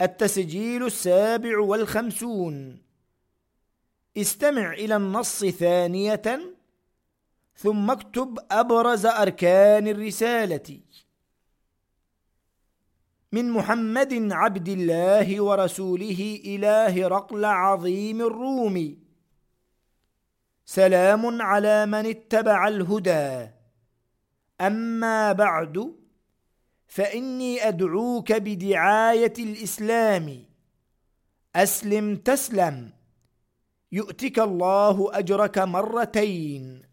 التسجيل السابع والخمسون. استمع إلى النص ثانية ثم اكتب أبرز أركان الرسالة. من محمد عبد الله ورسوله إله رقل عظيم الروم. سلام على من اتبع الهدى. أما بعد فإني أدعوك بدعاية الإسلام. أسلم تسلم. يؤتك الله أجرك مرتين.